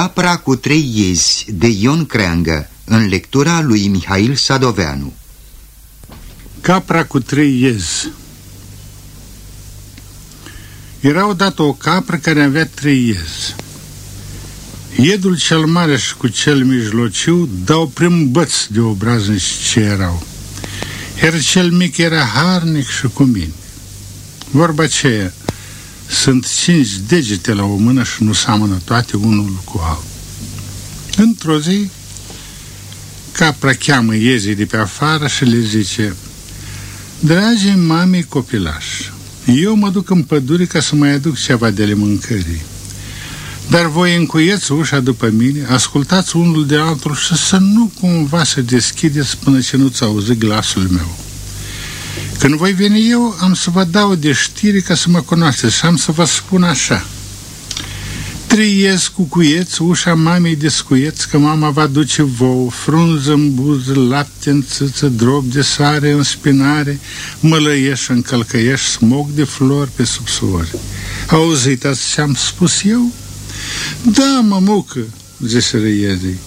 Capra cu trei iezi de Ion Creangă în lectura lui Mihail Sadoveanu. Capra cu trei iezi. Era odată o capră care avea trei iezi. Iedul cel mare și cu cel mijlociu dau prim băț de obraznici ce erau. Iar cel mic era harnic și cu mine. Vorba aceea sunt cinci degete la o mână și nu seamănă toate unul cu altul. Într-o zi, capra cheamă iezii de pe afară și le zice Dragii mamei copilași, eu mă duc în pădure ca să mai aduc ceva de le mâncării. Dar voi încuieți ușa după mine, ascultați unul de altul și să nu cumva să deschideți până ce nu-ți auzi glasul meu. Când voi veni eu, am să vă dau de știri ca să mă cunoașteți și am să vă spun așa. Trăiesc cu cuieți, ușa mamei descuieți, că mama va duce vouă, frunză în buză, lapte în țâță, drop de sare în spinare, mălăieș în călcăieș, smog de flori pe subsori. Auzit ați ce am spus eu? Da, mămucă, zise răiezii,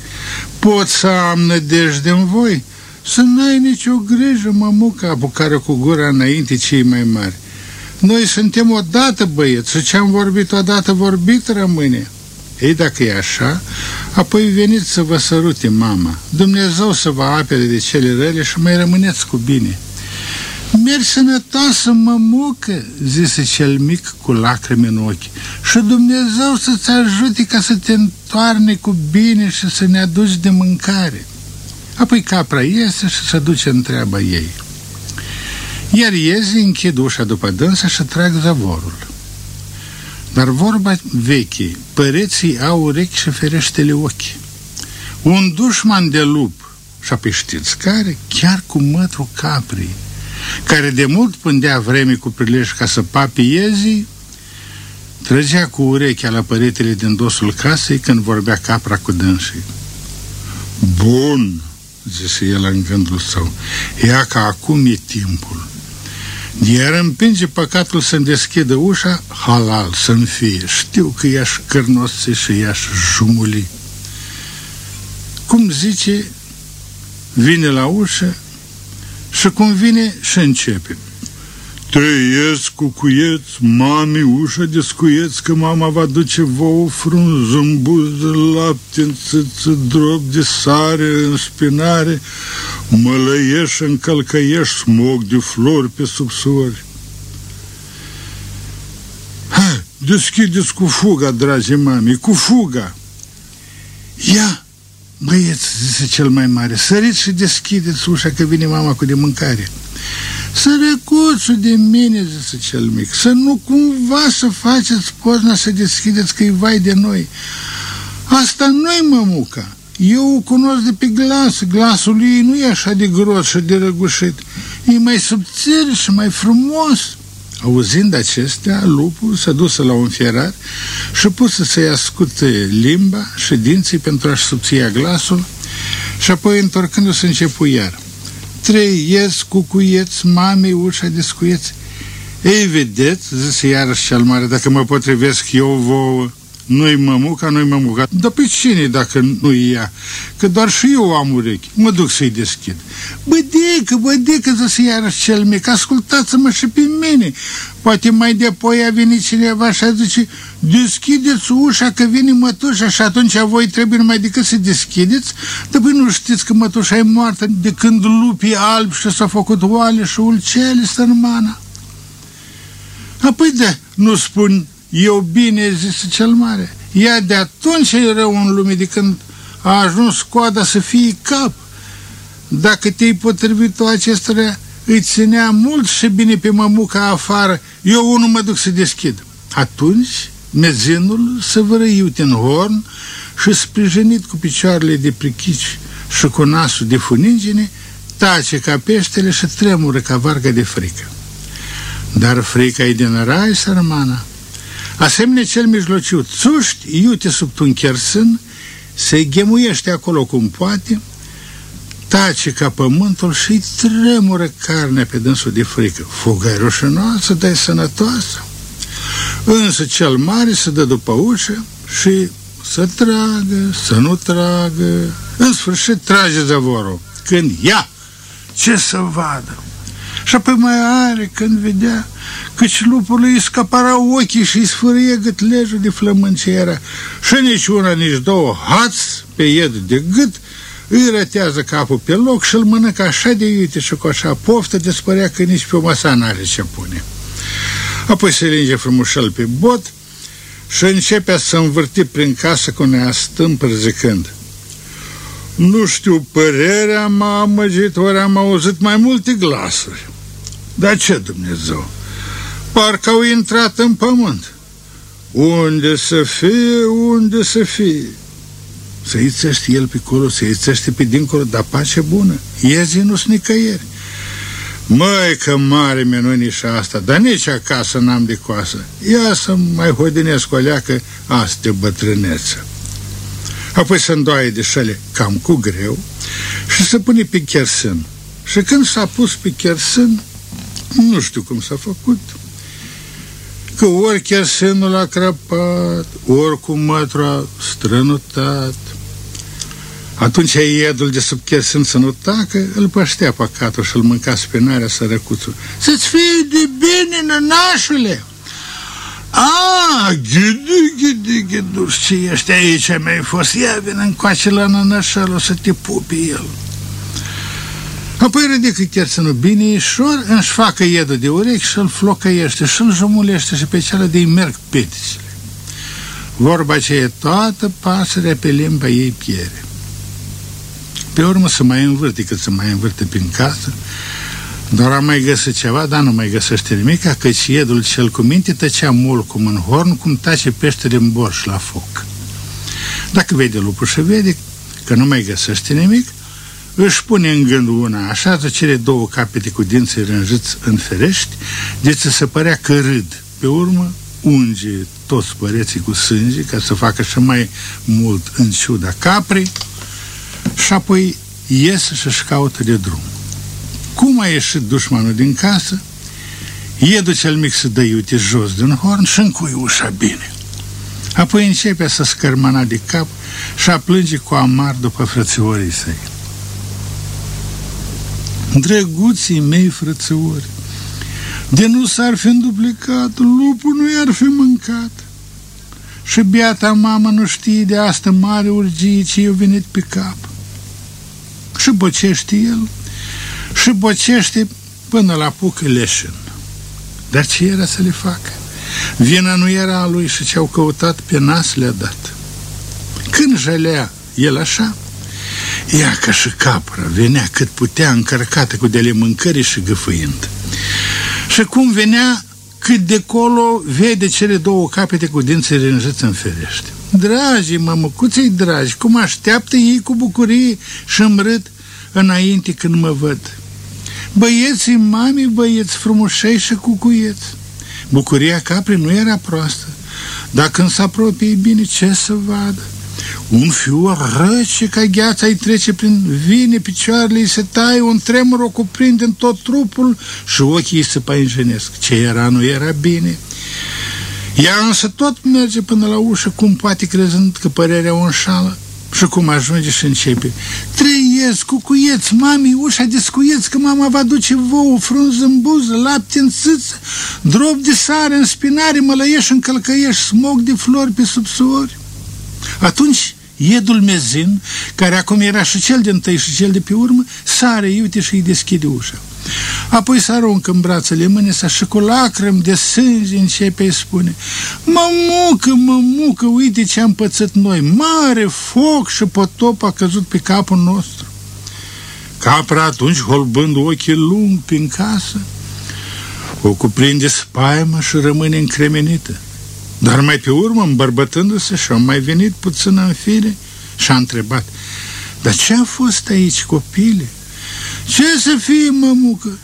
pot să am nădejde în voi, să n-ai nicio grijă, mămuca, apucare cu gura înainte cei mai mari. Noi suntem odată băieți și ce-am vorbit odată vorbit rămâne. Ei, dacă e așa, apoi veniți să vă sărute mama. Dumnezeu să vă apere de cele rele și mai rămâneți cu bine. Mergi sănătoasă, mămucă, zise cel mic cu lacrimi în ochi, și Dumnezeu să-ți ajute ca să te întoarne cu bine și să ne aduci de mâncare. Apoi capra iese și se duce în treaba ei. Iar iezi închid ușa după dânsă și trag zavorul. Dar vorba veche, păreții au urechi și fereștele ochi. Un dușman de lup, și apoi știți care, chiar cu mătru caprii, care de mult pândea vreme cu prilej ca să papi iezii, trăgea cu urechea la păretele din dosul casei când vorbea capra cu dânsii. Bun, zise el în gândul său, ia că acum e timpul. Iar împinge păcatul să-mi deschidă ușa, halal să-mi fie. Știu că i-aș cârnosi și i-aș jumuli. Cum zice, vine la ușă și cum vine și începe. Trăiesc cu cuieți, mami, ușa descuieți, că mama va duce vouă frunză în buză, lapte în țâță, drop de sare în spinare, mălăieș în călcăieș, smog de flori pe subsori. Hai, deschideți cu fuga, dragi mami, cu fuga! Ia, băieți, zise cel mai mare, săriți și deschideți ușa că vine mama cu de mâncare. Sărăcuțul de mine, zise cel mic, să nu cumva să faceți pozna să deschideți că-i vai de noi. Asta nu-i mămuca. Eu o cunosc de pe glas. Glasul ei nu e așa de gros și de răgușit. E mai subțire și mai frumos. Auzind acestea, lupul s-a dus la un fierar și pus să-i ascute limba și dinții pentru a-și subția glasul și apoi, întorcându-se, începu iar trei ies cucuieți, mamei ușa descuieți. Ei, vedeți, zise iarăși cel mare, dacă mă potrivesc eu vouă, nu-i mămuca, nu-i mămuca. Dar pe cine dacă nu-i ea? Că doar și eu am urechi. Mă duc să-i deschid. Bădecă, bădecă, zise iarăși cel mic, ascultați-mă și pe mine. Poate mai depoi a venit cineva și a zice, deschideți ușa că vine mătușa și atunci voi trebuie numai decât să deschideți, dar păi nu știți că mătușa e moartă de când lupii albi și s-a făcut oale și ulcele sărmana. Apoi de, nu spun eu bine, zise cel mare. Ea de atunci e rău în lume, de când a ajuns coada să fie cap. Dacă te-ai potrivit tu acestora, îți ținea mult și bine pe mămuca afară, eu unul mă duc să deschid. Atunci, mezinul se vărăiute în horn și sprijinit cu picioarele de prichici și cu nasul de funingine, tace ca peștele și tremură ca varga de frică. Dar frica e din rai, sărmana. Asemenea cel mijlociu, țuști, iute sub tunchersân, se ghemuiește acolo cum poate, tace ca pământul și tremură carnea pe dânsul de frică. Fuga rușinoasă, dar e sănătoasă. Însă cel mare se dă după ușă și să tragă, să nu tragă, în sfârșit trage zavorul. Când ia, ce să vadă? Și apoi mai are când vedea căci lupului îi scăparau ochii și îi sfârâie gâtlejul de flământ ce era. Și nici una, nici două hați pe ied de gât, îi rătează capul pe loc și îl mănâncă așa de iute și cu așa poftă, de spărea că nici pe masa n-are ce pune. Apoi se linge frumușel pe bot și începe să învârti prin casă cu neastâmpăr zicând Nu știu, părerea m-a amăgit, ori am auzit mai multe glasuri. Dar ce Dumnezeu? Parcă au intrat în pământ. Unde să fie, unde să fie? Să ițește el pe acolo, să ițește pe dincolo, dar pace bună. Iezi nu-s nicăieri. Măi, că mare menuni și asta, dar nici acasă n-am de coasă. Ia să mai hodinesc o leacă, asta bătrâneță. Apoi să îndoaie de șale cam cu greu și să pune pe chersen. Și când s-a pus pe chersen, nu știu cum s-a făcut, că ori chersenul a crăpat, ori cu mătru a strănutat, atunci iedul de sub chersen să nu tacă, îl păștea păcatul și îl mânca spinarea sărăcuțul. Să-ți fie de bine, nănașule! A, ghidi, ghidi, ghidus, ce ești aici, mi-ai fost? Ia, vin încoace la nănașel, o să te pupi el. Apoi ridică chersenul bine ușor, își facă iedul de urechi și îl flocăiește și îl jumulește și pe cele de merg peticele. Vorba aceea, toată pasărea pe limba ei piere. Pe urmă să mai învârte cât să mai învârte prin casă, doar a mai găsit ceva, dar nu mai găsește nimic, căci iedul cel cu minte tăcea mult cum în horn, cum tace peștele în borș la foc. Dacă vede lupul și vede că nu mai găsește nimic, își pune în gând una, așează cele două capete cu dinții rânjiți în ferești, de să se părea că râd. Pe urmă, unge toți păreții cu sânge ca să facă și mai mult în ciuda caprii și apoi ies și-și caută de drum. Cum a ieșit dușmanul din casă, Iedu cel mic să dă iute jos din horn și încui ușa bine. Apoi începe să scărmana de cap și a plânge cu amar după frățiorii săi. Drăguții mei frățăori, de nu s-ar fi înduplicat, lupul nu i-ar fi mâncat. Și biata mama nu știe de asta mare urgie ce i-a venit pe cap. Și bocește el, și bocește până la pucă leșin. Dar ce era să le facă? Vina nu era a lui și ce-au căutat pe nas le-a dat. Când jalea el așa, ea ca și capra venea cât putea încărcată cu dele mâncări și gâfâind. Și cum venea cât de colo vede cele două capete cu dinții rânjiți în ferește. Dragii mămăcuței dragi, cum așteaptă ei cu bucurie și îmrât înainte când mă văd. Băieții mami, băieți frumușei și cucuieți. Bucuria caprii nu era proastă, dar când se apropie bine, ce să vadă? Un fiu răce ca gheața îi trece prin vine picioarele, îi se taie, un tremur o cuprinde în tot trupul și ochii îi se păinjenesc. Ce era, nu era bine. Ea însă tot merge până la ușă, cum poate crezând că părerea o înșală. Și cum ajunge și începe Trăiesc, cucuieți, mami, ușa descuieți Că mama va duce vouă, frunz în buză Lapte în țâță, drop de sare în spinare Mălăieș în călcăieș, smog de flori pe subsuori Atunci Iedul mezin, care acum era și cel din tăi și cel de pe urmă, sare iute și îi deschide ușa. Apoi se aruncă în brațele mâneța și cu lacrimi de sânge începe spune Mămucă, mămucă, uite ce am pățit noi, mare foc și potop a căzut pe capul nostru. Capra atunci, holbând ochii lung prin casă, o cuprinde spaima și rămâne încremenită. Dar mai pe urmă, îmbărbătându-se și-a mai venit puțin în fire și a întrebat Dar ce a fost aici, copile? Ce să fie, mămucă?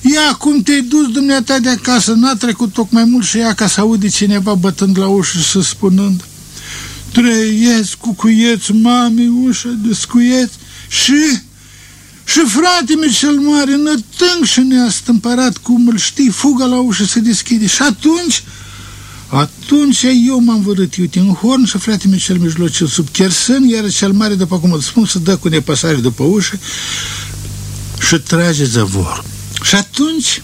Ia, cum te-ai dus dumneata de acasă? N-a trecut tocmai mult și ea ca să aude cineva bătând la ușă și spunând Trăiesc, cucuieți, mami, ușa, descuieți și... Și frate mi cel mare, nătâng și ne-a stâmpărat cum îl știi, fuga la ușă se deschide și atunci Atunci eu m-am vărât iute în horn și fratele meu cel mijlociu sub chersân, iar cel mare, după cum îl spun, să dă cu nepăsare după ușă și trage zăvor. Și atunci,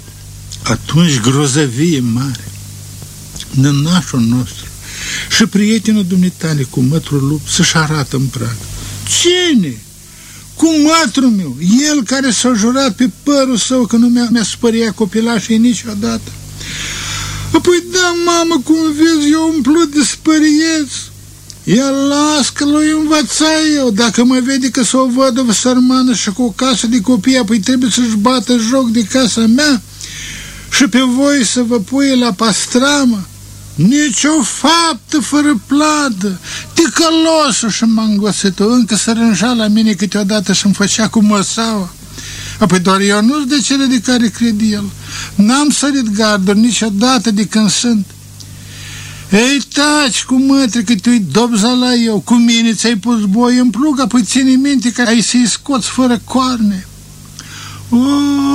atunci grozăvie mare, nănașul nostru și prietenul dumneitale cu mătrul lup să-și arată în prag. Cine? Cu mătrul meu, el care s-a jurat pe părul său că nu mi-a mi, spăriat copilașii niciodată. Apoi, da, mamă, cum vezi, eu umplut de spărieți. Ia las că l-o învăța eu. Dacă mă vede că s-o vădă sărmană și cu o casă de copii, apoi trebuie să-și bată joc de casa mea și pe voi să vă pui la pastramă. Nici o faptă fără plată, ticălosul și mangositul, încă să rânja la mine câteodată și-mi făcea cu măsaua. Apoi doar eu nu de cele de care cred el. N-am sărit garduri niciodată de când sunt. Ei, taci cu mătre că tu-i dobza la eu, cu mine ți-ai pus boi în plug, apoi ține minte că ai să-i scoți fără coarne.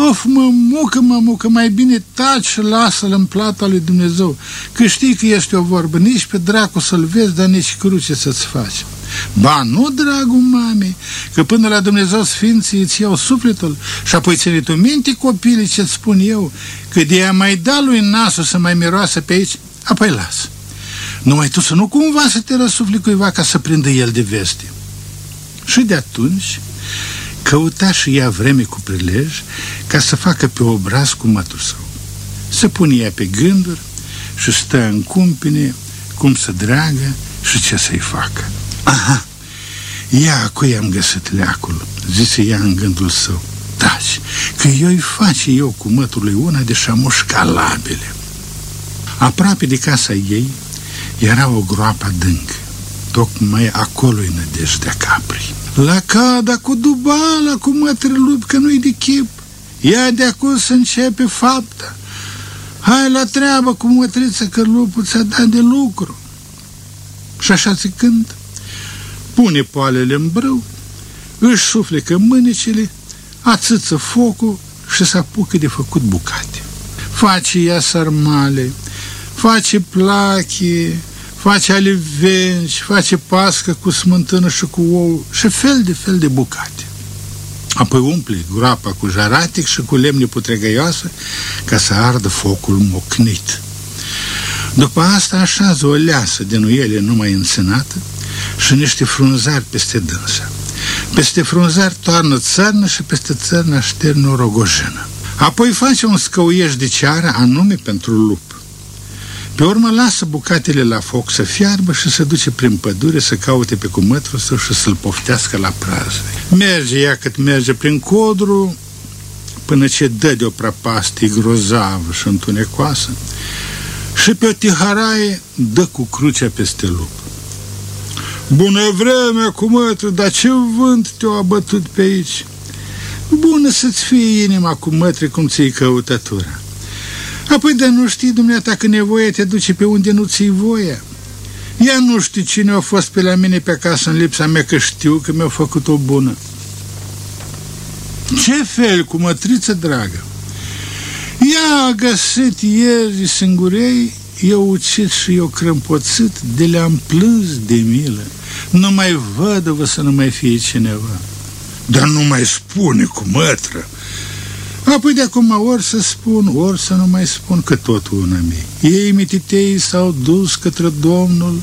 Of, mă mucă, mă mucă, mai bine taci și lasă-l în plata lui Dumnezeu, că știi că este o vorbă, nici pe dracu să-l vezi, dar nici cruce să-ți faci. Ba nu, dragul mame, că până la Dumnezeu Sfinții îți iau sufletul și apoi ține tu minte copilii ce-ți spun eu, că de a mai da lui nasul să mai miroasă pe aici, apoi las. Numai tu să nu cumva să te răsufli cuiva ca să prindă el de veste. Și de atunci căuta și ea vreme cu prilej ca să facă pe obraz cu mătul său. Se pune ea pe gânduri și stă în cumpine cum să dragă și ce să-i facă. Aha, ia cu i-am găsit leacul, zise ea în gândul său. Taci, că eu-i face eu cu mătul lui una de șamuș calabile. Aproape de casa ei era o groapă adâncă. Tocmai acolo-i nădejdea caprii. La cada cu dubala, cu mătre lup, că nu-i de chip. Ia de acum să începe fapta. Hai la treabă cu mătriță, că lupul ți-a dat de lucru. Și așa zicând, pune poalele în brâu, își suflecă mânecele, ațâță focul și se apucă de făcut bucate. Face ea sarmale, face plache, face alivenci, face pască cu smântână și cu ou și fel de fel de bucate. Apoi umple groapa cu jaratic și cu lemne putregăioasă ca să ardă focul mocnit. După asta așează o leasă de nuiele numai înțenată și niște frunzari peste dânsa. Peste frunzari toarnă țărnă și peste țărnă așternă o rogojenă. Apoi face un scăuieș de ceară anume pentru lup. Pe urmă lasă bucatele la foc să fiarbă și se duce prin pădure să caute pe cumătrul său și să-l poftească la prază. Merge ea cât merge prin codru până ce dă de o prapastie grozavă și întunecoasă și pe o tiharaie dă cu crucea peste lup. Bună vreme, cumătră, dar ce vânt te-a abătut pe aici? Bună să-ți fie inima cu mătre cum ți-i căutătura. Apoi de nu știi dumneata că nevoie te duce pe unde nu ți-i voia. Ea nu știu cine a fost pe la mine pe acasă în lipsa mea, că știu că mi-a făcut o bună. Ce fel, cu mătriță dragă? Ea a găsit ieri singurei, eu ucit și eu crâmpoțit, de le-am plâns de milă. Nu mai văd să nu mai fie cineva. Dar nu mai spune cu mătră. Apoi de acum ori să spun, ori să nu mai spun că tot una mie. Ei mititei s-au dus către Domnul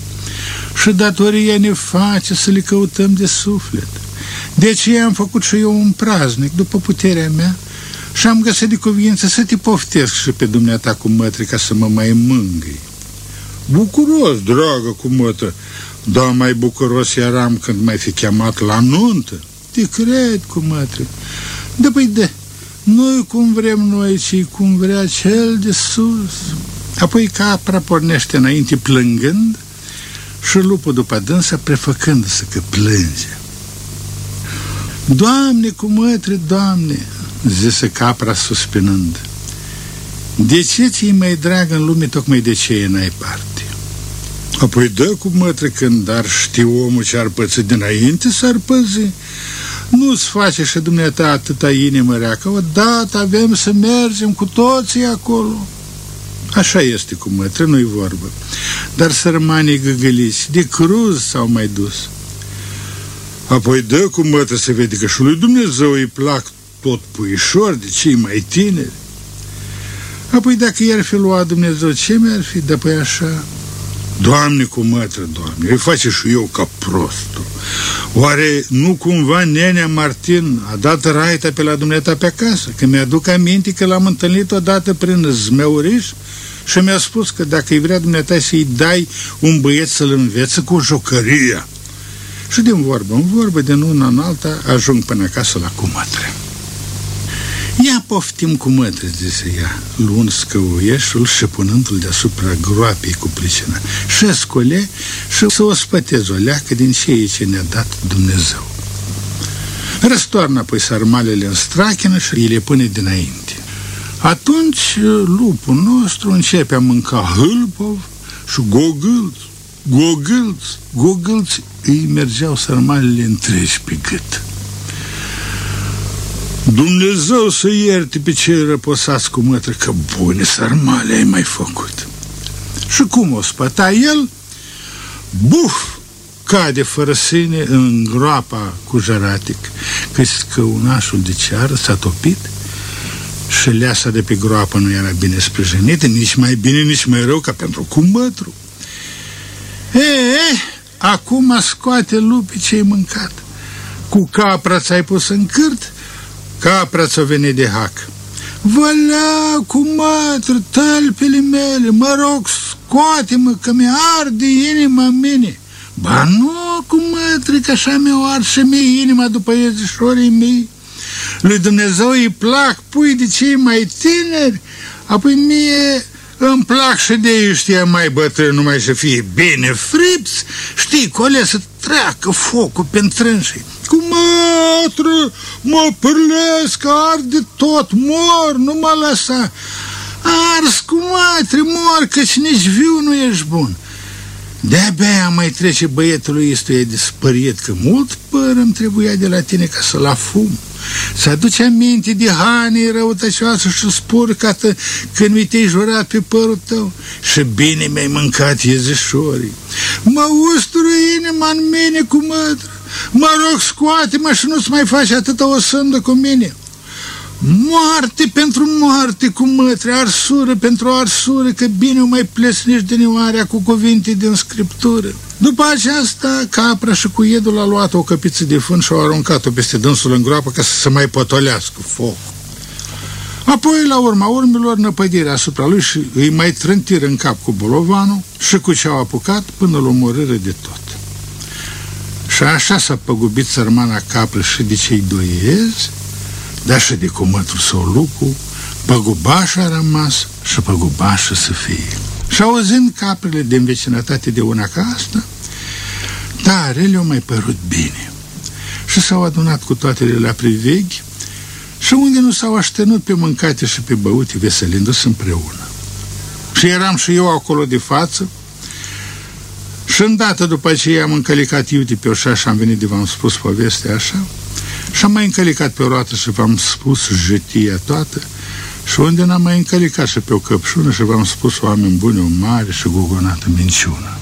și datoria ne face să le căutăm de suflet. De aceea am făcut și eu un praznic după puterea mea și am găsit de cuvință să te poftesc și pe dumneata cu mătri ca să mă mai mângâi. Bucuros, dragă cu mătră, dar mai bucuros eram când mai fi chemat la nuntă. Te cred cu mătră. De păi de, nu cum vrem noi, ci cum vrea cel de sus. Apoi capra pornește înainte plângând și lupul după dânsa prefăcându-se că plânge. Doamne, cu mătre, Doamne, zise capra suspinând, de ce ți-i mai drag în lume tocmai de ce n-ai parte? Apoi dă cu mătre când ar ști omul ce ar păți dinainte s-ar păzi. Nu-ți face și dumneata atâta inimă rea, că odată avem să mergem cu toții acolo. Așa este cu mătră, nu-i vorbă. Dar sărmanii găgăliți, de cruz s-au mai dus. Apoi dă cu mătră să vede că și lui Dumnezeu îi plac tot puișor de cei mai tineri. Apoi dacă i-ar fi luat Dumnezeu, ce mi-ar fi? De păi așa, Doamne cu mătră, Doamne, îi face și eu ca prostul. Oare nu cumva nenea Martin a dat raita pe la dumneata pe acasă? Că mi-aduc aminte că l-am întâlnit odată prin zmeuriș și mi-a spus că dacă îi vrea dumneata să-i dai un băieț să-l învețe cu jocăria. Și din vorbă în vorbă, din una în alta, ajung până acasă la cumătre. Ia poftim cu mătre, zise ea, luând scăuieșul și punându-l deasupra groapei cu pricina. Și scole și să o spătez o leacă din ceea ce ne-a dat Dumnezeu. Răstoarnă apoi sarmalele în strachină și îi le pune dinainte. Atunci lupul nostru începe a mânca hâlpov și gogâlți, gogâlți, gogâlți, îi mergeau sarmalele întregi pe gât. Dumnezeu să ierte pe cei răposați cu mătră, că bune sarmale ai mai făcut. Și cum o spăta el? Buf! Cade fără sine în groapa cu jaratic, că scăunașul de ceară s-a topit și leasa de pe groapă nu era bine sprijinită, nici mai bine, nici mai rău ca pentru cumbătru. E, e, acum scoate lupii ce-ai mâncat. Cu capra ți-ai pus în cârt Capra ți-a venit de hac. Vălea cu mătră, talpele mele, mă rog, scoate-mă că mi arde inima în mine. Ba nu, cu mătră, că așa mi-o ard și mie inima după iezișorii mei. Lui Dumnezeu îi plac pui de cei mai tineri, apoi mie îmi plac și de ei știa mai bătrân, numai să fie bine frips, știi, cole să treacă focul pe întrânsii. Cu mătră, mă pârlesc, arde tot, mor, nu mă lăsa. Ars cu mătră, mor, căci nici viu nu ești bun. De-abia mai trece băietului ăstuia de spăriet, că mult păr îmi trebuia de la tine ca să-l afum. Să aduce aminte de hanii răutăcioasă și spurcată când mi te-ai jurat pe părul tău și bine mi-ai mâncat iezișorii. Mă ustură inima în mine cu mătră. Mă rog, scoate-mă și nu-ți mai faci atâta o sândă cu mine. Moarte pentru moarte cu mătre, arsură pentru arsură, că bine o mai plesnești din oarea cu cuvinte din scriptură. După aceasta, capra și cu iedul a luat o căpiță de fân și au aruncat-o peste dânsul în groapă ca să se mai potolească foc. Apoi, la urma urmelor, năpădirea asupra lui și îi mai trântiră în cap cu bolovanul și cu ce au apucat până la omorâre de tot. Și așa s-a păgubit sărmana capră și de cei doi iezi, dar și de cumătul său lucru, păgubașa a rămas și păgubașa să fie. Și auzind caprele din vecinătate de una ca asta, tare le-au mai părut bine. Și s-au adunat cu toate la priveghi și unde nu s-au aștenut pe mâncate și pe băute veselindu-se împreună. Și eram și eu acolo de față, și îndată după aceea am încălicat iute pe oșa și am venit de v-am spus povestea așa și am mai încălicat pe o roată și v-am spus jătia toată și unde n-am mai încălicat și pe o căpșună și v-am spus oameni buni o mare și gogonată minciună.